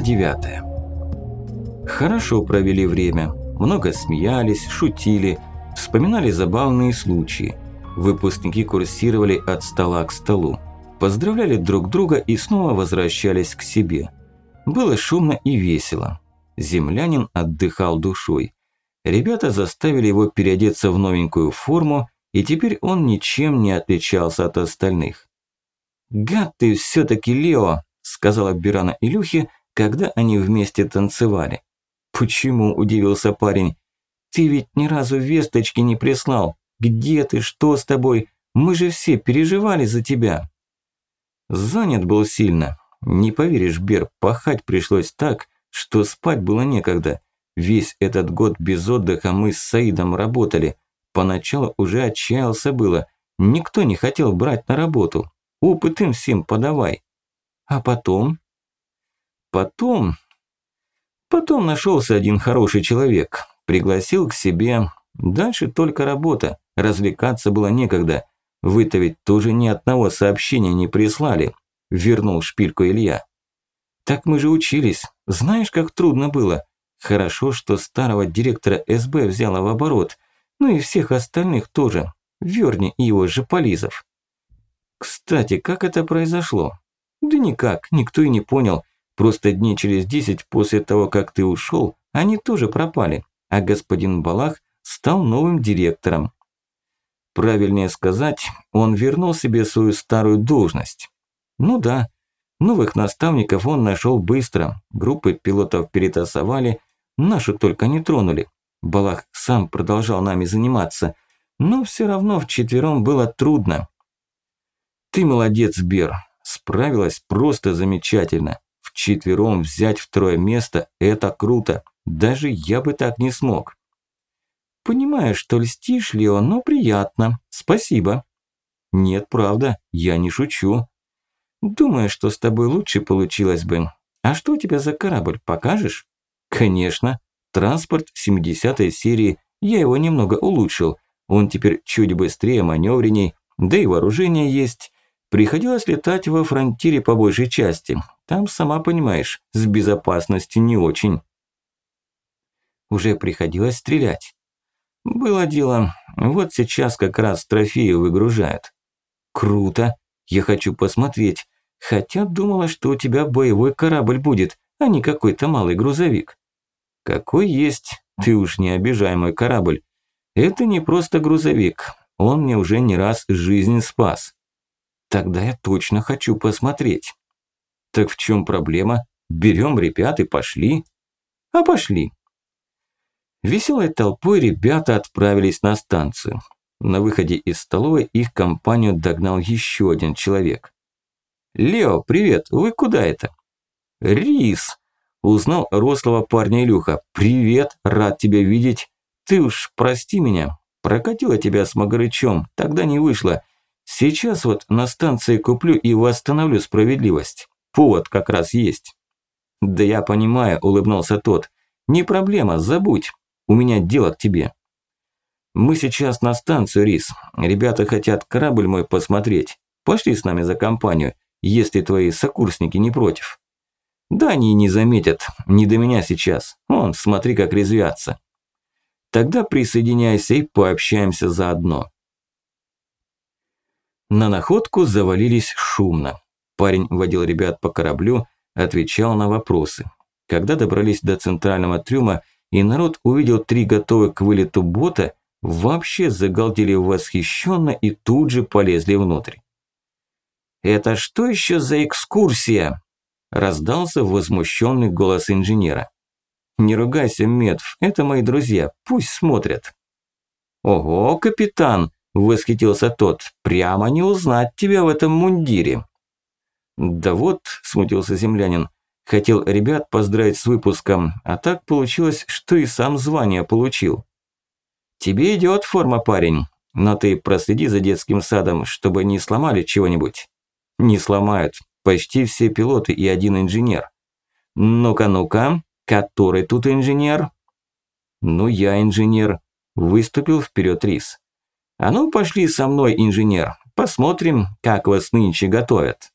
9 Хорошо провели время. Много смеялись, шутили, вспоминали забавные случаи. Выпускники курсировали от стола к столу. Поздравляли друг друга и снова возвращались к себе. Было шумно и весело. Землянин отдыхал душой. Ребята заставили его переодеться в новенькую форму, и теперь он ничем не отличался от остальных. «Гад ты всё-таки, Лео!» – сказала Бирана Илюхе, когда они вместе танцевали. «Почему?» – удивился парень. «Ты ведь ни разу весточки не прислал. Где ты? Что с тобой? Мы же все переживали за тебя». Занят был сильно. Не поверишь, Бер, пахать пришлось так, что спать было некогда. Весь этот год без отдыха мы с Саидом работали. Поначалу уже отчаялся было. Никто не хотел брать на работу. Опыт им всем подавай. А потом? Потом... Потом нашелся один хороший человек. Пригласил к себе. Дальше только работа. Развлекаться было некогда. Вы-то ведь тоже ни одного сообщения не прислали. Вернул шпильку Илья. Так мы же учились. Знаешь, как трудно было. Хорошо, что старого директора СБ взяла в оборот. Ну и всех остальных тоже. Верни и его же Полизов. Кстати, как это произошло? Да никак, никто и не понял. Просто дней через десять после того, как ты ушел, они тоже пропали, а господин Балах стал новым директором. Правильнее сказать, он вернул себе свою старую должность. Ну да, новых наставников он нашел быстро, группы пилотов перетасовали, нашу только не тронули. Балах сам продолжал нами заниматься, но все равно вчетвером было трудно. Ты молодец, Бер. Справилась просто замечательно. Вчетвером взять второе место – это круто. Даже я бы так не смог. Понимаю, что льстишь, Лео, но приятно. Спасибо. Нет, правда, я не шучу. Думаю, что с тобой лучше получилось бы. А что у тебя за корабль, покажешь? Конечно. Транспорт 70-й серии. Я его немного улучшил. Он теперь чуть быстрее, маневренней. Да и вооружение есть. Приходилось летать во фронтире по большей части. Там, сама понимаешь, с безопасностью не очень. Уже приходилось стрелять. Было дело. Вот сейчас как раз трофеи выгружают. Круто. Я хочу посмотреть. Хотя думала, что у тебя боевой корабль будет, а не какой-то малый грузовик. Какой есть, ты уж не обижай мой корабль. Это не просто грузовик. Он мне уже не раз жизнь спас. Тогда я точно хочу посмотреть. Так в чем проблема? Берем ребят и пошли. А пошли. Веселой толпой ребята отправились на станцию. На выходе из столовой их компанию догнал еще один человек. «Лео, привет, вы куда это?» «Рис!» – узнал рослого парня Илюха. «Привет, рад тебя видеть. Ты уж прости меня, прокатила тебя с Магарычом, тогда не вышло. Сейчас вот на станции куплю и восстановлю справедливость. Повод как раз есть. Да я понимаю, улыбнулся тот. Не проблема, забудь. У меня дело к тебе. Мы сейчас на станцию, Рис. Ребята хотят корабль мой посмотреть. Пошли с нами за компанию, если твои сокурсники не против. Да они не заметят, не до меня сейчас. Вон, смотри, как резвятся. Тогда присоединяйся и пообщаемся заодно. На находку завалились шумно. Парень водил ребят по кораблю, отвечал на вопросы. Когда добрались до центрального трюма, и народ увидел три готовых к вылету бота, вообще загалдели восхищенно и тут же полезли внутрь. «Это что еще за экскурсия?» – раздался возмущенный голос инженера. «Не ругайся, Медв, это мои друзья, пусть смотрят». «Ого, капитан!» Восхитился тот. Прямо не узнать тебя в этом мундире. Да вот, смутился землянин. Хотел ребят поздравить с выпуском, а так получилось, что и сам звание получил. Тебе идет форма, парень, но ты проследи за детским садом, чтобы не сломали чего-нибудь. Не сломают. Почти все пилоты и один инженер. Ну-ка, ну-ка, который тут инженер? Ну, я инженер. Выступил вперед Рис. А ну пошли со мной, инженер, посмотрим, как вас нынче готовят.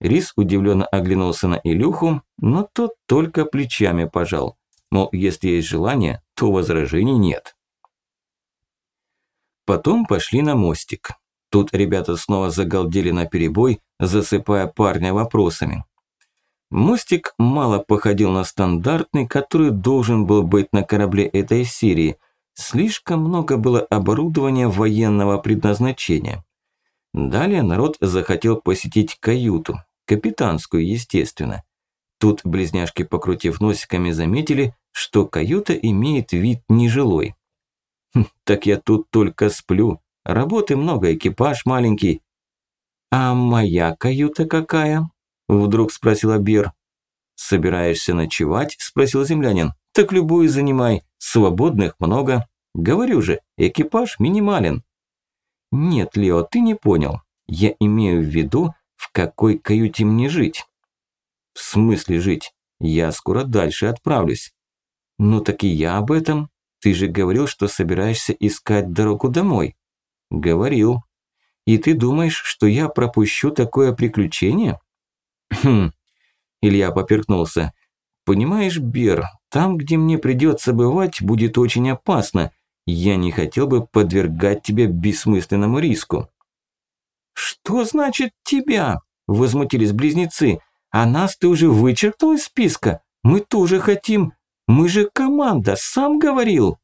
Рис удивленно оглянулся на Илюху, но тот только плечами пожал. Мол, если есть желание, то возражений нет. Потом пошли на мостик. Тут ребята снова загалдели на перебой, засыпая парня вопросами. Мостик мало походил на стандартный, который должен был быть на корабле этой серии. Слишком много было оборудования военного предназначения. Далее народ захотел посетить каюту, капитанскую, естественно. Тут близняшки, покрутив носиками, заметили, что каюта имеет вид нежилой. «Хм, «Так я тут только сплю. Работы много, экипаж маленький». «А моя каюта какая?» – вдруг спросила Бер. «Собираешься ночевать?» – спросил землянин. «Так любую занимай, свободных много. Говорю же, экипаж минимален». «Нет, Лео, ты не понял. Я имею в виду, в какой каюте мне жить?» «В смысле жить? Я скоро дальше отправлюсь». «Ну так и я об этом. Ты же говорил, что собираешься искать дорогу домой». «Говорил. И ты думаешь, что я пропущу такое приключение?» «Хм...» Илья поперкнулся. «Понимаешь, Бер, там, где мне придется бывать, будет очень опасно. Я не хотел бы подвергать тебя бессмысленному риску». «Что значит тебя?» – возмутились близнецы. «А нас ты уже вычеркнул из списка? Мы тоже хотим. Мы же команда, сам говорил».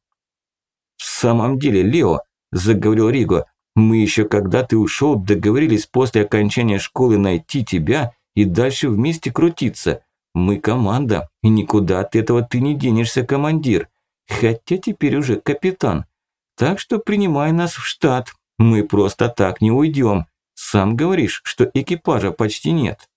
«В самом деле, Лео», – заговорил Риго, – «мы еще когда ты ушел договорились после окончания школы найти тебя и дальше вместе крутиться. Мы команда, и никуда от этого ты не денешься, командир. Хотя теперь уже капитан. Так что принимай нас в штат. Мы просто так не уйдем. Сам говоришь, что экипажа почти нет.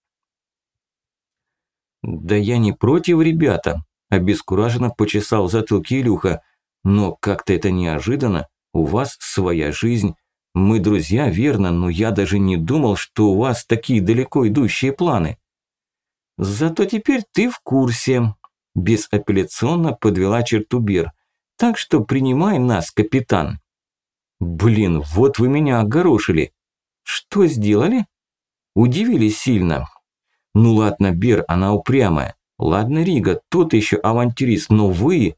Да я не против, ребята. Обескураженно почесал затылки Илюха. Но как-то это неожиданно. У вас своя жизнь. Мы друзья, верно, но я даже не думал, что у вас такие далеко идущие планы. Зато теперь ты в курсе. Безапелляционно подвела черту Бер. Так что принимай нас, капитан. Блин, вот вы меня огорошили. Что сделали? Удивились сильно. Ну ладно, Бер, она упрямая. Ладно, Рига, тот еще авантюрист, но вы...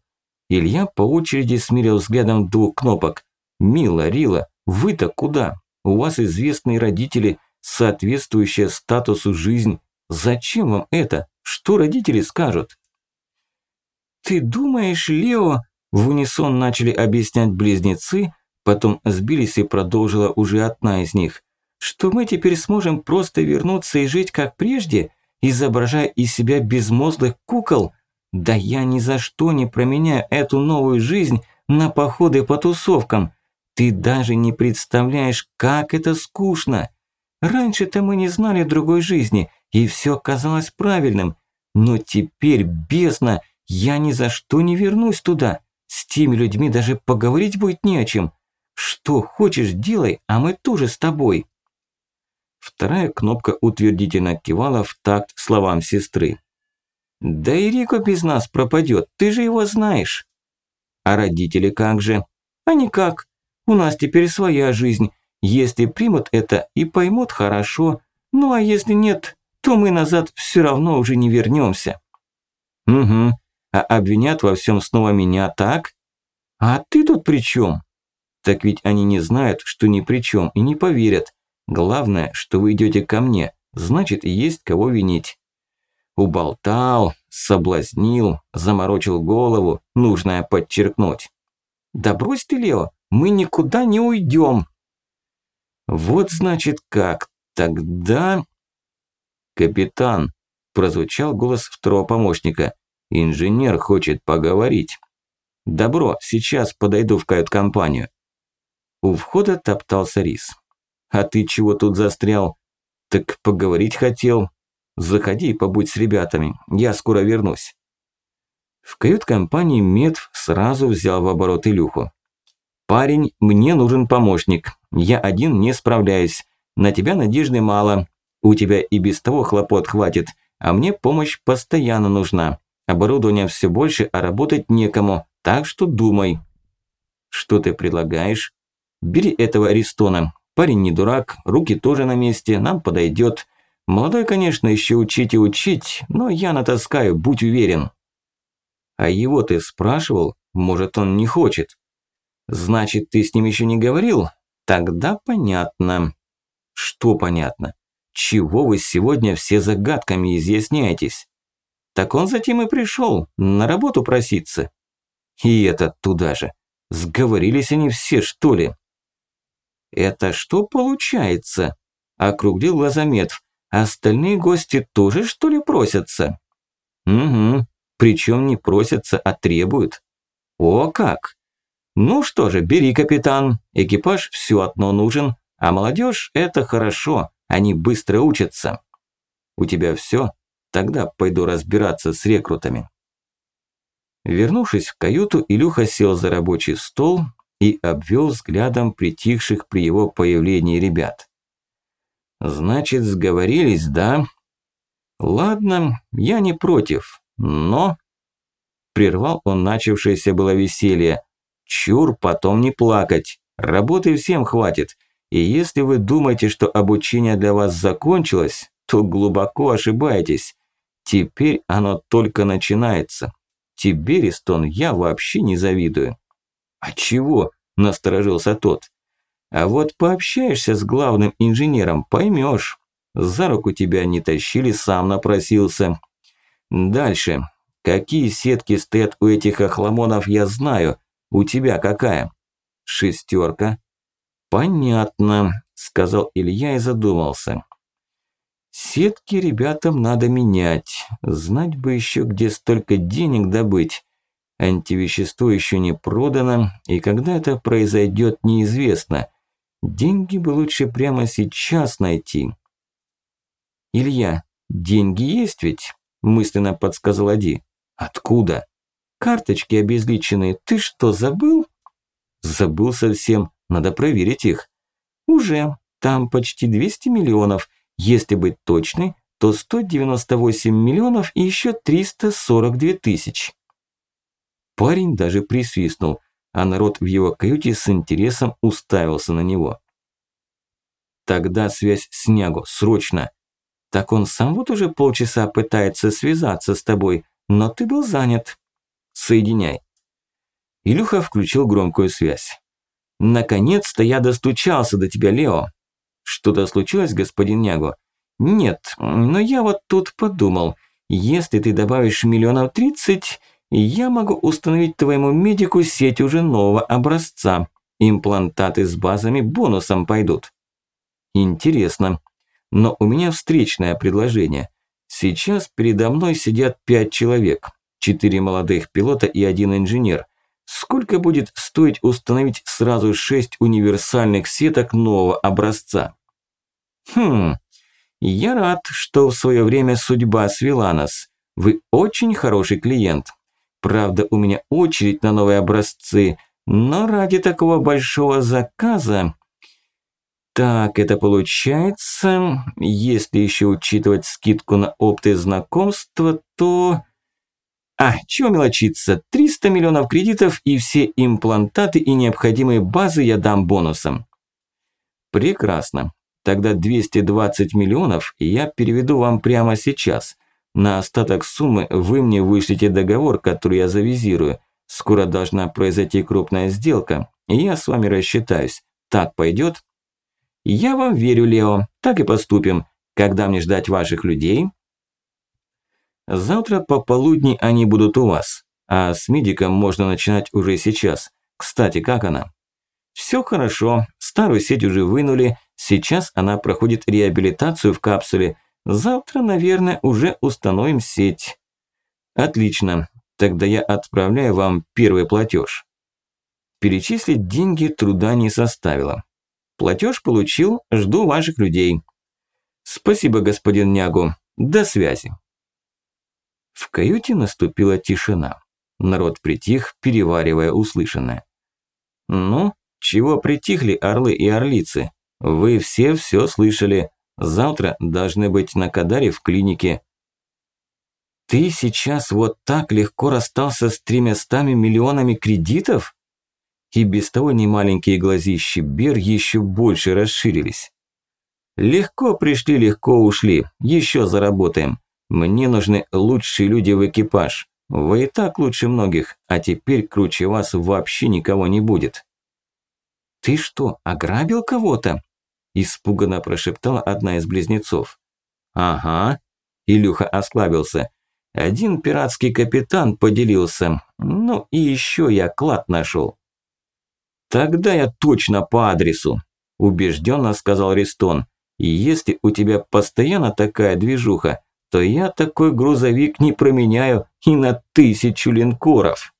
Илья по очереди смирил взглядом двух кнопок. Мила, Рила, вы-то куда? У вас известные родители, соответствующая статусу жизнь. Зачем вам это? Что родители скажут? Ты думаешь, Лео, в унисон начали объяснять близнецы, потом сбились и продолжила уже одна из них, что мы теперь сможем просто вернуться и жить как прежде, изображая из себя безмозглых кукол? Да я ни за что не променяю эту новую жизнь на походы по тусовкам. Ты даже не представляешь, как это скучно. Раньше-то мы не знали другой жизни, и все казалось правильным. Но теперь, бездна, я ни за что не вернусь туда. С теми людьми даже поговорить будет не о чем. Что хочешь, делай, а мы тоже с тобой. Вторая кнопка утвердительно кивала в такт словам сестры. Да и Рико без нас пропадет, ты же его знаешь. А родители как же? А никак. У нас теперь своя жизнь. Если примут это и поймут, хорошо. Ну а если нет, то мы назад все равно уже не вернемся. Угу. А обвинят во всем снова меня, так? А ты тут при чем? Так ведь они не знают, что ни при чем и не поверят. Главное, что вы идете ко мне, значит, есть кого винить. Уболтал, соблазнил, заморочил голову, нужное подчеркнуть. Да брось ты, Лео, мы никуда не уйдем. Вот значит как, тогда... Капитан, прозвучал голос второго помощника. Инженер хочет поговорить. Добро, сейчас подойду в кают-компанию. У входа топтался рис. А ты чего тут застрял? Так поговорить хотел. Заходи и побудь с ребятами, я скоро вернусь. В кают-компании Медв сразу взял в оборот Илюху. «Парень, мне нужен помощник. Я один не справляюсь. На тебя надежды мало. У тебя и без того хлопот хватит, а мне помощь постоянно нужна. Оборудования все больше, а работать некому, так что думай». «Что ты предлагаешь?» «Бери этого Аристона. Парень не дурак, руки тоже на месте, нам подойдет. Молодой, конечно, еще учить и учить, но я натаскаю, будь уверен. А его ты спрашивал? Может, он не хочет? Значит, ты с ним еще не говорил? Тогда понятно. Что понятно? Чего вы сегодня все загадками изъясняетесь? Так он затем и пришел, на работу проситься. И этот туда же. Сговорились они все, что ли? Это что получается? Округлил Лазаметов. Остальные гости тоже, что ли, просятся? Угу, причем не просятся, а требуют. О как! Ну что же, бери, капитан, экипаж все одно нужен, а молодежь – это хорошо, они быстро учатся. У тебя все? Тогда пойду разбираться с рекрутами. Вернувшись в каюту, Илюха сел за рабочий стол и обвел взглядом притихших при его появлении ребят. «Значит, сговорились, да? Ладно, я не против, но...» Прервал он начавшееся было веселье. «Чур, потом не плакать, работы всем хватит, и если вы думаете, что обучение для вас закончилось, то глубоко ошибаетесь. Теперь оно только начинается. Тебе, Ристон, я вообще не завидую. А чего? Насторожился тот. А вот пообщаешься с главным инженером, поймешь. За руку тебя не тащили, сам напросился. Дальше. Какие сетки стоят у этих охламонов, я знаю. У тебя какая? Шестерка. Понятно, сказал Илья и задумался. Сетки ребятам надо менять. Знать бы еще, где столько денег добыть. Антивещество еще не продано, и когда это произойдет, неизвестно. Деньги бы лучше прямо сейчас найти. «Илья, деньги есть ведь?» – мысленно подсказал Ади. «Откуда?» «Карточки обезличенные. Ты что, забыл?» «Забыл совсем. Надо проверить их». «Уже. Там почти 200 миллионов. Если быть точной, то 198 миллионов и еще 342 тысяч. Парень даже присвистнул, а народ в его каюте с интересом уставился на него. Тогда связь с Нягу, срочно. Так он сам вот уже полчаса пытается связаться с тобой, но ты был занят. Соединяй. Илюха включил громкую связь. Наконец-то я достучался до тебя, Лео. Что-то случилось, господин Нягу? Нет, но я вот тут подумал, если ты добавишь миллионов тридцать, я могу установить твоему медику сеть уже нового образца. Имплантаты с базами бонусом пойдут. Интересно. Но у меня встречное предложение. Сейчас передо мной сидят пять человек. Четыре молодых пилота и один инженер. Сколько будет стоить установить сразу шесть универсальных сеток нового образца? Хм, я рад, что в свое время судьба свела нас. Вы очень хороший клиент. Правда, у меня очередь на новые образцы, но ради такого большого заказа... Так, это получается, если еще учитывать скидку на опты знакомства, то... А, чего мелочиться, 300 миллионов кредитов и все имплантаты и необходимые базы я дам бонусом. Прекрасно. Тогда 220 миллионов я переведу вам прямо сейчас. На остаток суммы вы мне вышлите договор, который я завизирую. Скоро должна произойти крупная сделка, и я с вами рассчитаюсь. Так пойдет? Я вам верю, Лео. Так и поступим. Когда мне ждать ваших людей? Завтра пополудни они будут у вас. А с медиком можно начинать уже сейчас. Кстати, как она? Все хорошо. Старую сеть уже вынули. Сейчас она проходит реабилитацию в капсуле. Завтра, наверное, уже установим сеть. Отлично. Тогда я отправляю вам первый платеж. Перечислить деньги труда не составило. Платеж получил, жду ваших людей. Спасибо, господин Нягу. До связи. В каюте наступила тишина. Народ притих, переваривая услышанное. «Ну, чего притихли орлы и орлицы? Вы все все слышали. Завтра должны быть на Кадаре в клинике. Ты сейчас вот так легко расстался с тремястами миллионами кредитов? И без того немаленькие глазищи Бер еще больше расширились. Легко пришли, легко ушли. Еще заработаем. Мне нужны лучшие люди в экипаж. Вы и так лучше многих, а теперь круче вас вообще никого не будет. Ты что, ограбил кого-то? Испуганно прошептала одна из близнецов. Ага. Илюха осклабился. Один пиратский капитан поделился. Ну и еще я клад нашел. Тогда я точно по адресу, убежденно сказал Ристон. Если у тебя постоянно такая движуха, то я такой грузовик не променяю и на тысячу линкоров.